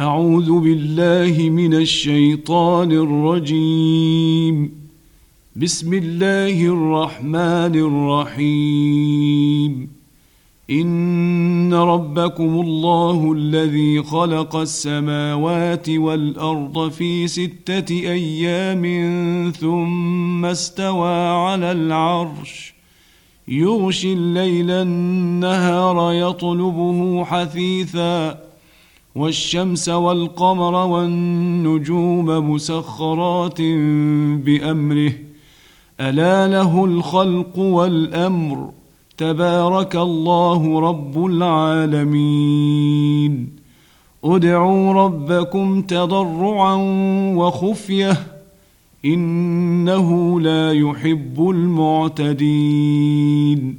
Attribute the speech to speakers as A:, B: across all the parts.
A: أعوذ بالله من الشيطان الرجيم. بسم الله الرحمن الرحيم. إن ربكم الله الذي خلق السماوات والأرض في ستة أيام ثم استوى على العرش. يغشي الليل النهار يطلبه حثيثاً. والشمس والقمر والنجوم مسخرات بأمره. ألا له الخلق والأمر. تبارك الله رب العالمين. ادعوا ربكم تضرعا وخفية. إنه لا يحب المعتدين.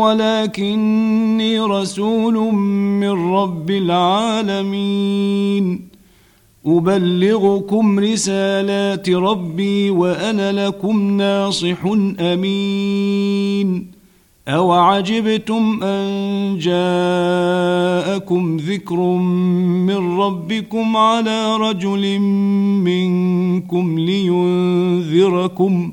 A: ولكني رسول من رب العالمين. أبلغكم رسالات ربي وأنا لكم ناصح أمين. أوعجبتم أن جاءكم ذكر من ربكم على رجل منكم لينذركم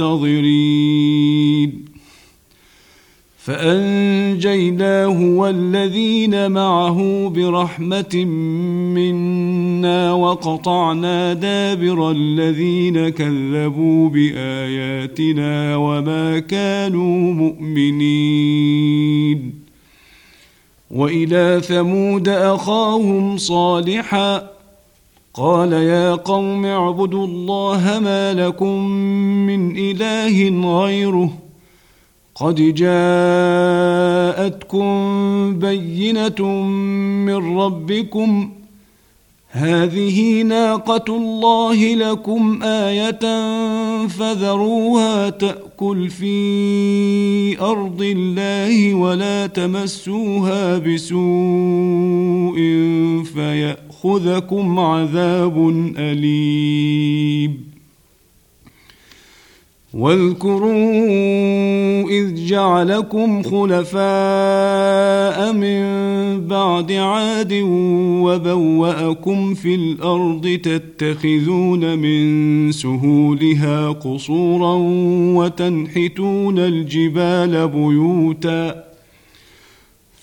A: المنتظرين. فأنجيناه والذين معه برحمة منا وقطعنا دابر الذين كذبوا بآياتنا وما كانوا مؤمنين. وإلى ثمود أخاهم صالحا قال يا قوم اعبدوا الله ما لكم من إله غيره قد جاءتكم بينة من ربكم هذه ناقة الله لكم آية فذروها تأكل في أرض الله ولا تمسوها بسوء فياخذكم عذاب أليم. واذكروا إذ جعلكم خلفاء من بعد عاد وبوأكم في الأرض تتخذون من سهولها قصورا وتنحتون الجبال بيوتا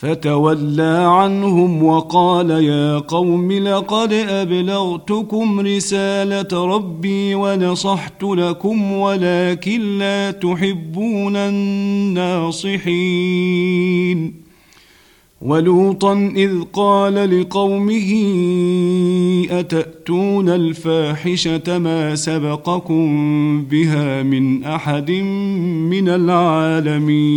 A: فتولى عنهم وقال يا قوم لقد أبلغتكم رسالة ربي ونصحت لكم ولكن لا تحبون الناصحين. ولوطا إذ قال لقومه أتأتون الفاحشة ما سبقكم بها من أحد من العالمين؟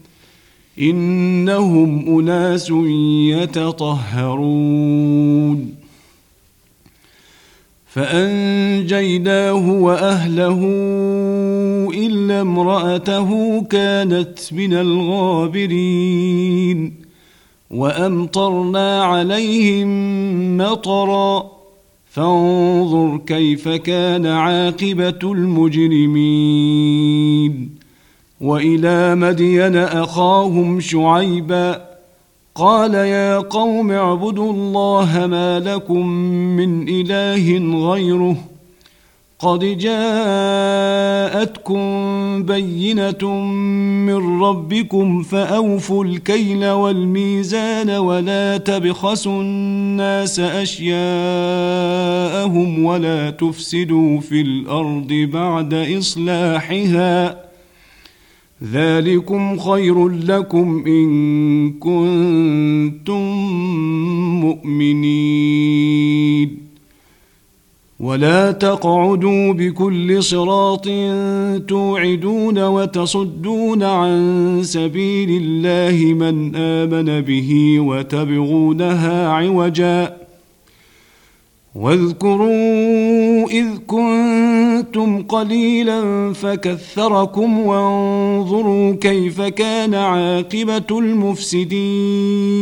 A: إنهم أناس يتطهرون. فأنجيناه وأهله إلا امرأته كانت من الغابرين. وأمطرنا عليهم مطرا. فانظر كيف كان عاقبة المجرمين. وإلى مدين أخاهم شعيبا قال يا قوم اعبدوا الله ما لكم من إله غيره قد جاءتكم بينة من ربكم فأوفوا الكيل والميزان ولا تبخسوا الناس أشياءهم ولا تفسدوا في الأرض بعد إصلاحها ذلكم خير لكم إن كنتم مؤمنين. ولا تقعدوا بكل صراط توعدون وتصدون عن سبيل الله من آمن به وتبغونها عوجا. واذكروا إذ كنتم قليلا فكثركم وانظروا كيف كان عاقبه المفسدين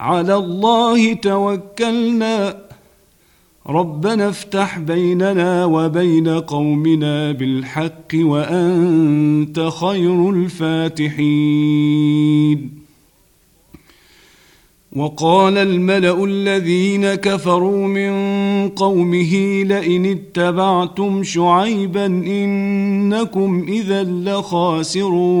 A: على الله توكلنا. ربنا افتح بيننا وبين قومنا بالحق وأنت خير الفاتحين. وقال الملأ الذين كفروا من قومه لئن اتبعتم شعيبا إنكم إذا لخاسرون.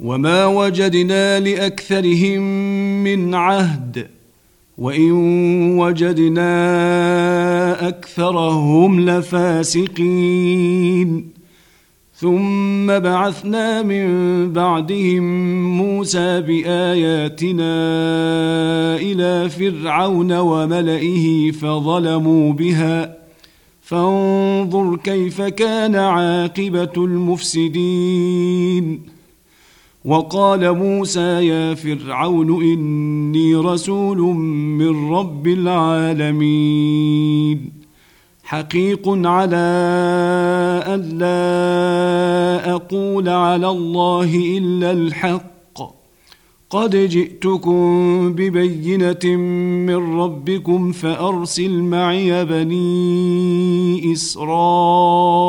A: وما وجدنا لاكثرهم من عهد وان وجدنا اكثرهم لفاسقين ثم بعثنا من بعدهم موسى باياتنا إلى فرعون وملئه فظلموا بها فانظر كيف كان عاقبه المفسدين وقال موسى يا فرعون إني رسول من رب العالمين. حقيق على أن لا أقول على الله إلا الحق. قد جئتكم ببينة من ربكم فأرسل معي بني إسرائيل.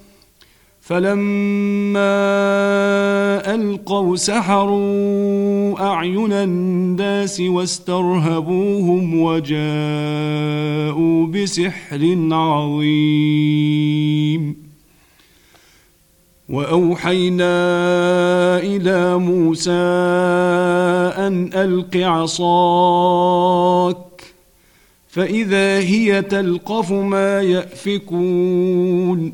A: فلما ألقوا سحروا أعين الناس واسترهبوهم وجاءوا بسحر عظيم. وأوحينا إلى موسى أن ألق عصاك فإذا هي تلقف ما يأفكون.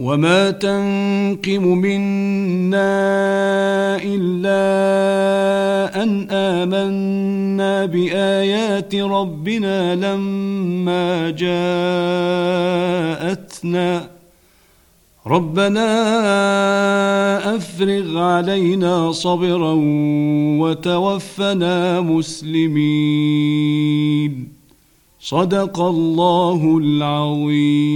A: وما تنقم منا الا ان امنا بايات ربنا لما جاءتنا ربنا افرغ علينا صبرا وتوفنا مسلمين صدق الله العظيم